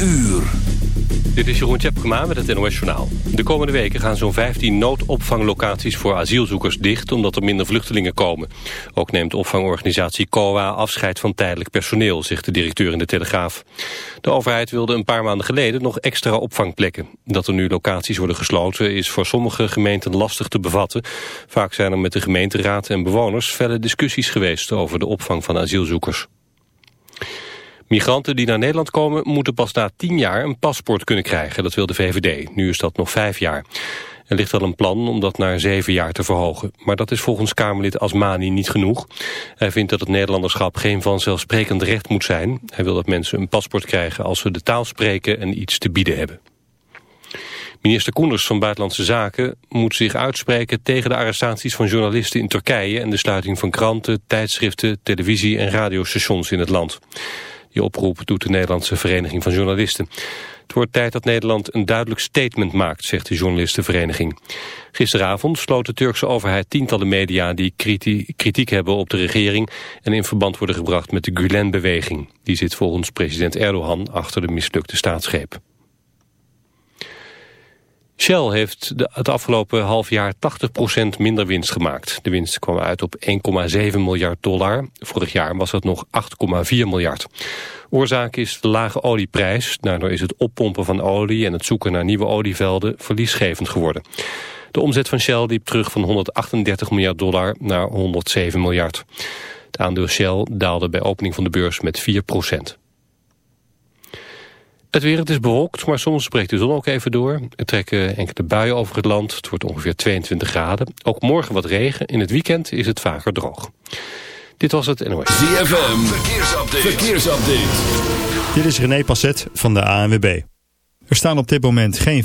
uur. Dit is Jeroen Tjepkema met het NOS Journaal. De komende weken gaan zo'n 15 noodopvanglocaties voor asielzoekers dicht... omdat er minder vluchtelingen komen. Ook neemt opvangorganisatie COA afscheid van tijdelijk personeel... zegt de directeur in de Telegraaf. De overheid wilde een paar maanden geleden nog extra opvangplekken. Dat er nu locaties worden gesloten is voor sommige gemeenten lastig te bevatten. Vaak zijn er met de gemeenteraad en bewoners... felle discussies geweest over de opvang van asielzoekers. Migranten die naar Nederland komen moeten pas na tien jaar een paspoort kunnen krijgen. Dat wil de VVD. Nu is dat nog vijf jaar. Er ligt al een plan om dat naar zeven jaar te verhogen. Maar dat is volgens Kamerlid Asmani niet genoeg. Hij vindt dat het Nederlanderschap geen vanzelfsprekend recht moet zijn. Hij wil dat mensen een paspoort krijgen als ze de taal spreken en iets te bieden hebben. Minister Koenders van Buitenlandse Zaken moet zich uitspreken tegen de arrestaties van journalisten in Turkije en de sluiting van kranten, tijdschriften, televisie en radiostations in het land. Die oproep doet de Nederlandse Vereniging van Journalisten. Het wordt tijd dat Nederland een duidelijk statement maakt, zegt de journalistenvereniging. Gisteravond sloot de Turkse overheid tientallen media die kritiek hebben op de regering en in verband worden gebracht met de Gulen-beweging. Die zit volgens president Erdogan achter de mislukte staatsgreep. Shell heeft het afgelopen half jaar 80% minder winst gemaakt. De winst kwam uit op 1,7 miljard dollar. Vorig jaar was het nog 8,4 miljard. Oorzaak is de lage olieprijs. Daardoor is het oppompen van olie en het zoeken naar nieuwe olievelden verliesgevend geworden. De omzet van Shell liep terug van 138 miljard dollar naar 107 miljard. Het aandeel Shell daalde bij opening van de beurs met 4 procent. Het weer, het is bewolkt, maar soms breekt de zon ook even door. Er trekken enkele buien over het land. Het wordt ongeveer 22 graden. Ook morgen wat regen. In het weekend is het vaker droog. Dit was het NOS. ZFM, verkeersupdate. verkeersupdate. Dit is René Passet van de ANWB. Er staan op dit moment geen...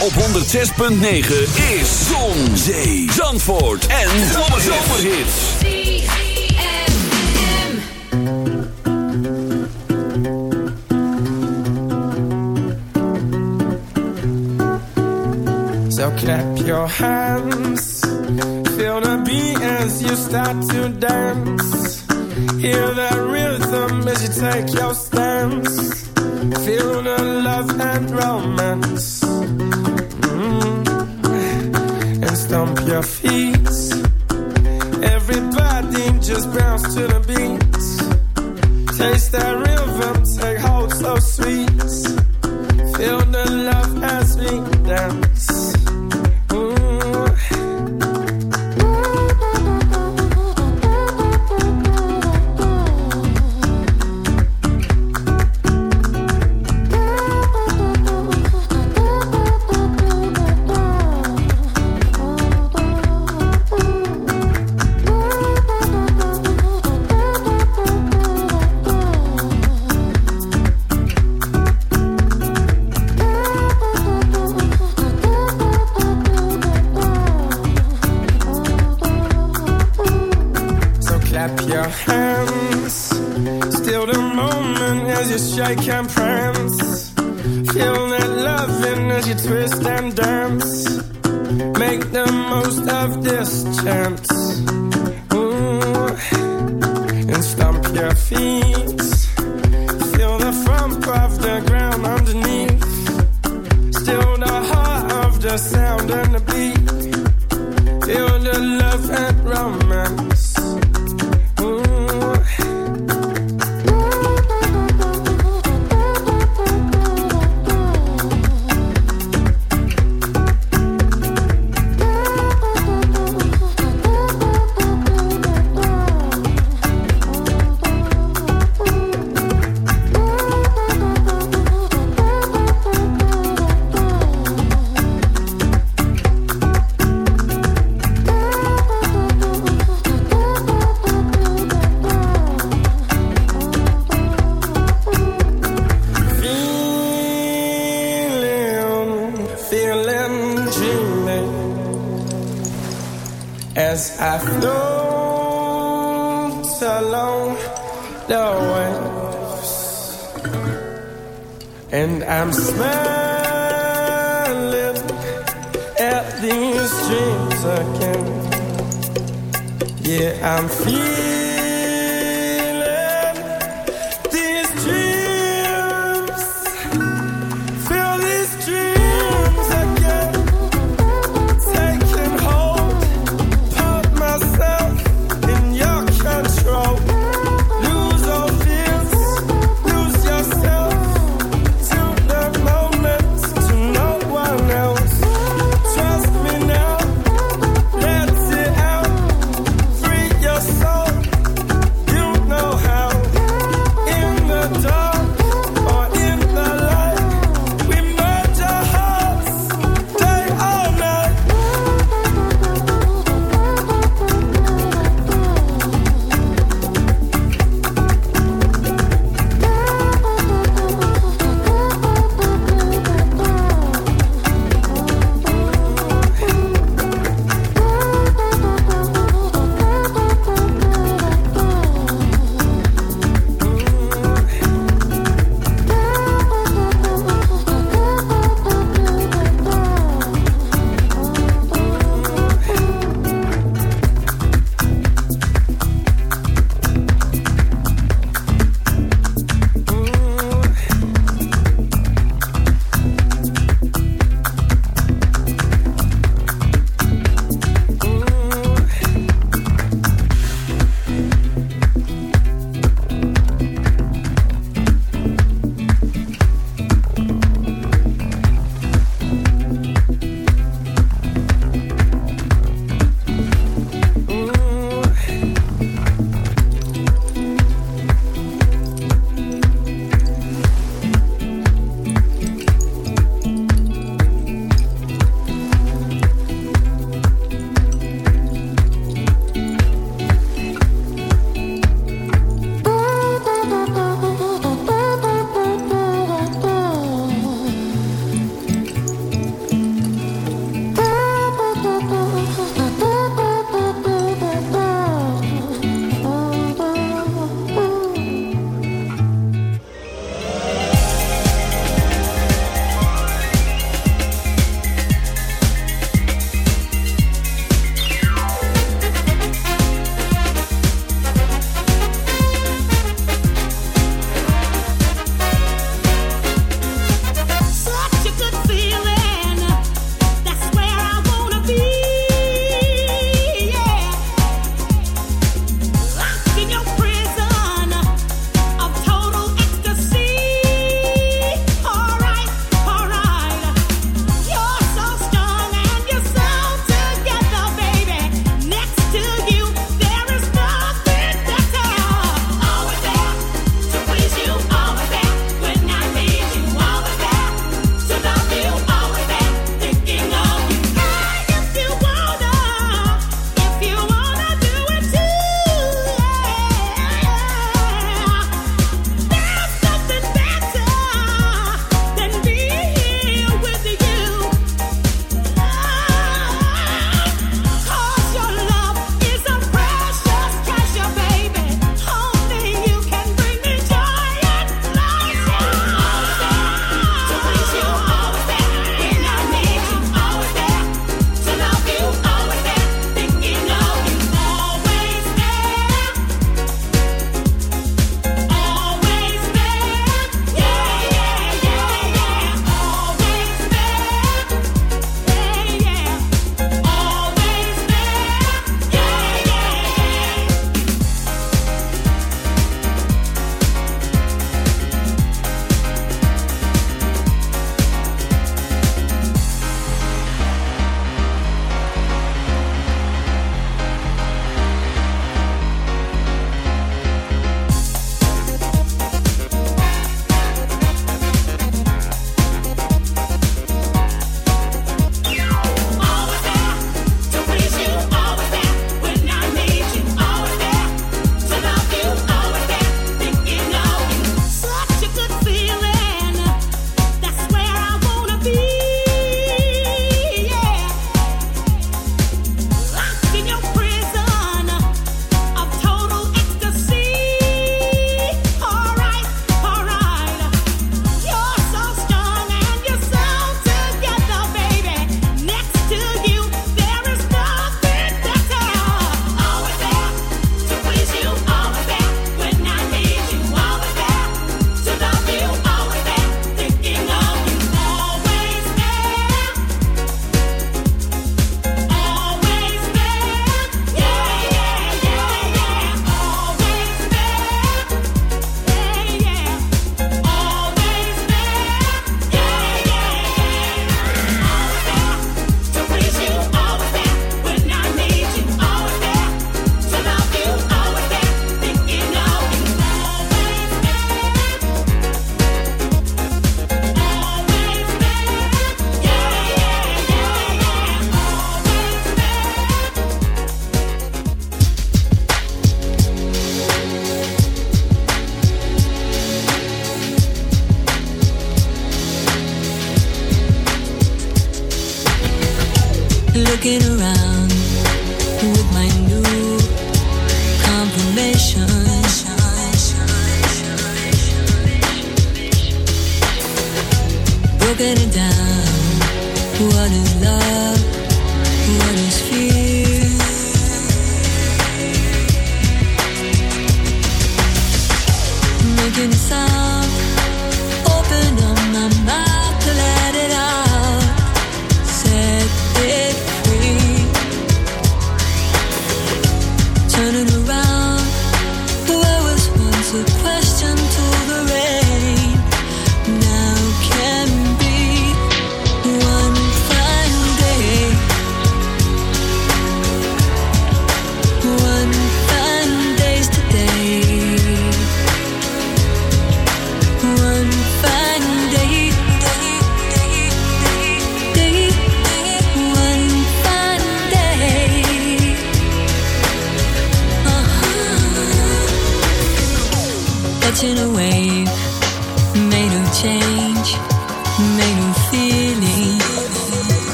106.9 is Zon, Zee, Zandvoort en Zomerhits. So clap your hands, feel the beat as you start to dance. Hear that rhythm as you take your stance. Feel the love and romance fotografia. fim.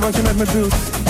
wat je met me doet.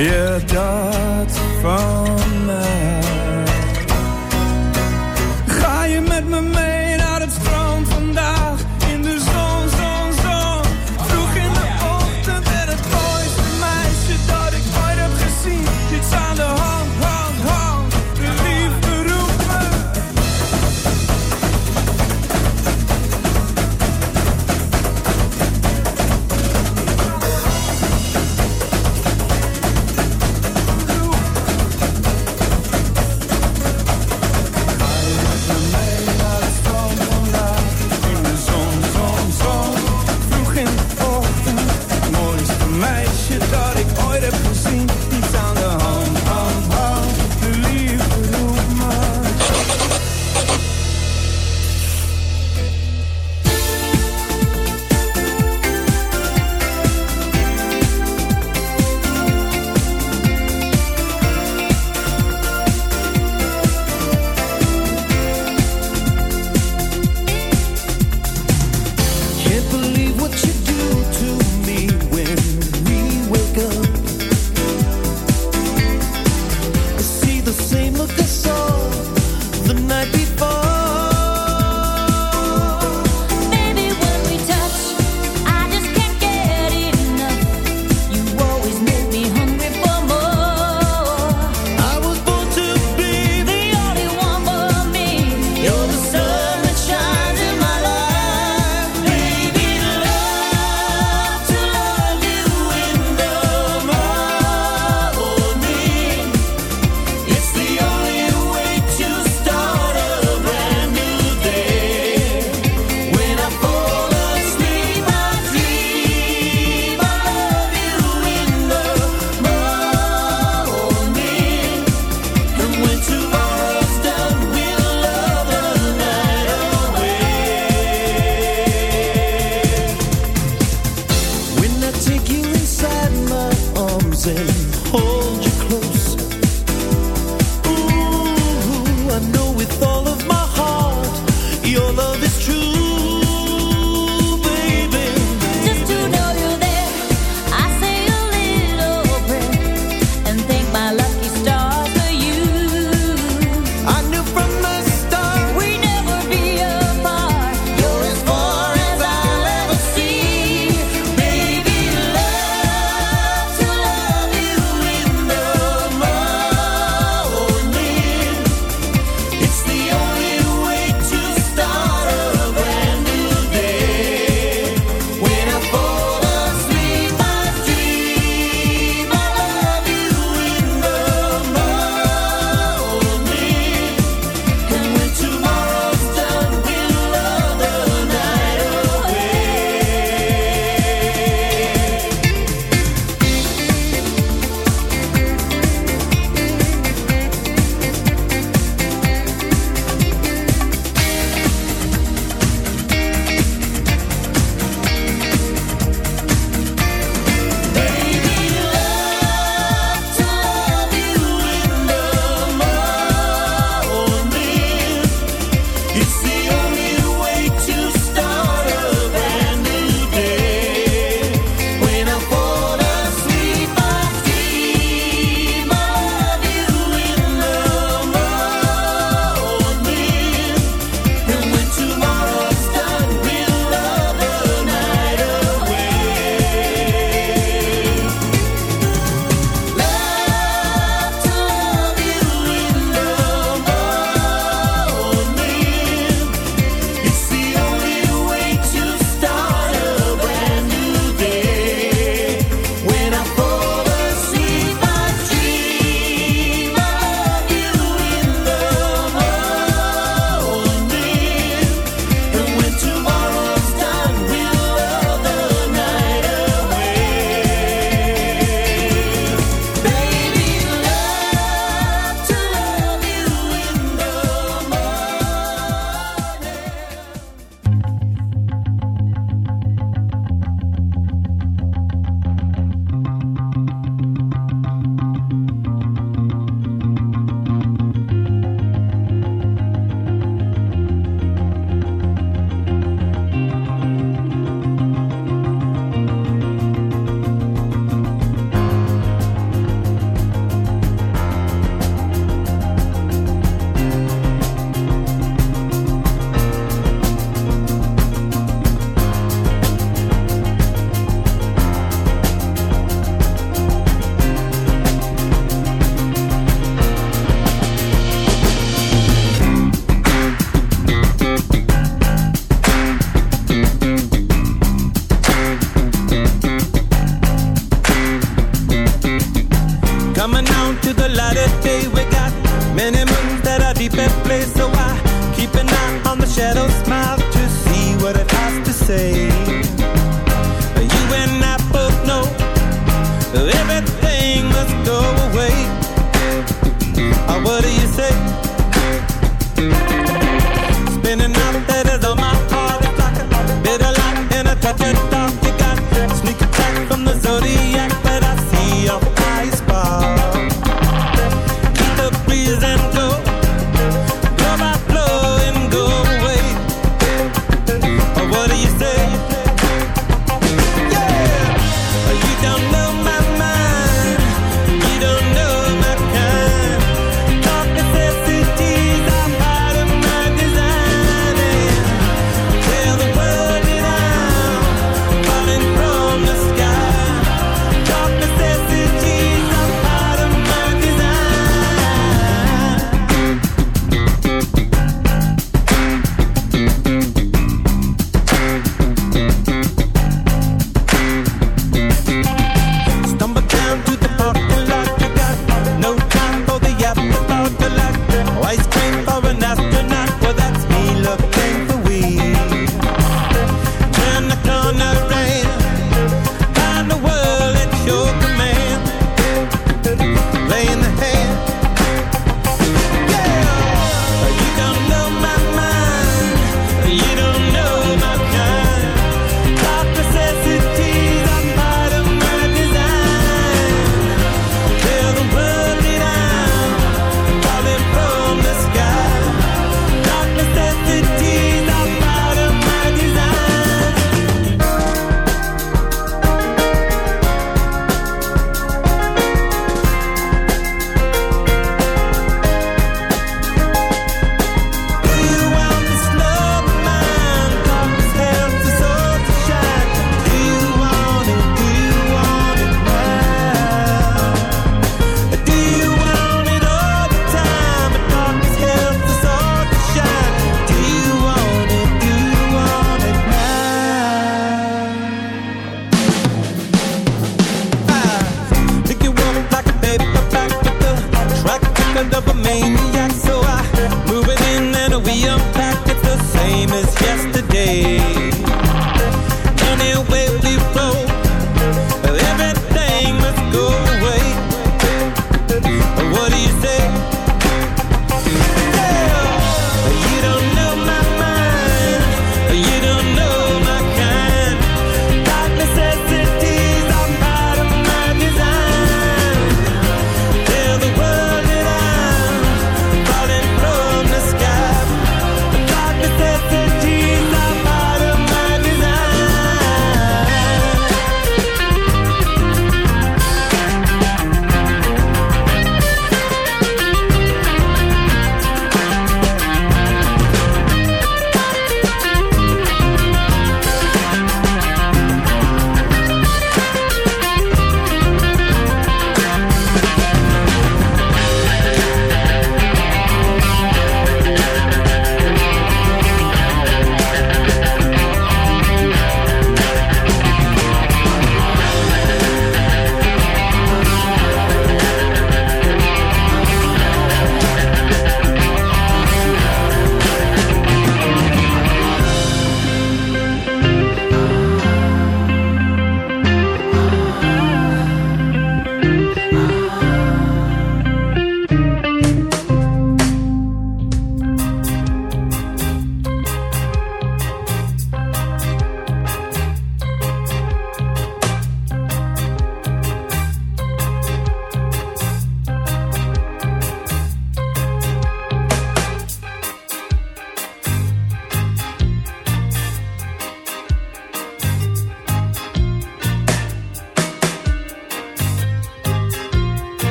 Yeah.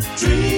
dream.